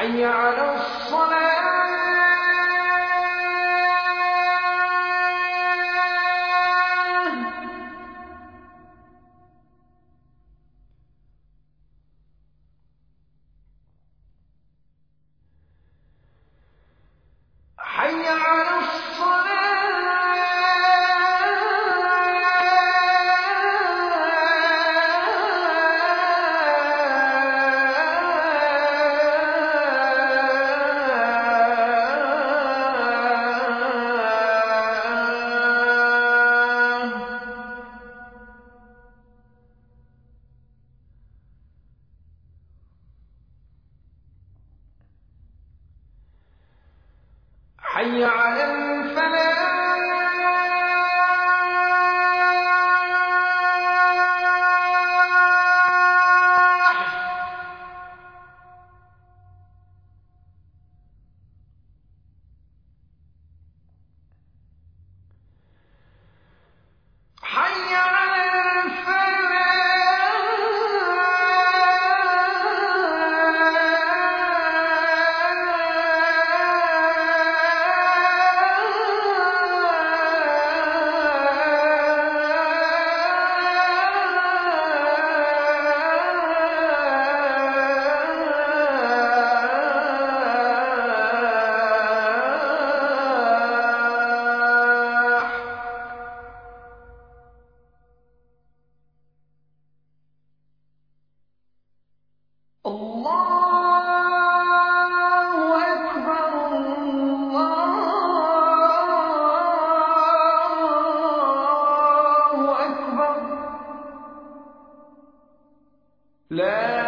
حي على الصلاة. حي على الفلاح. لا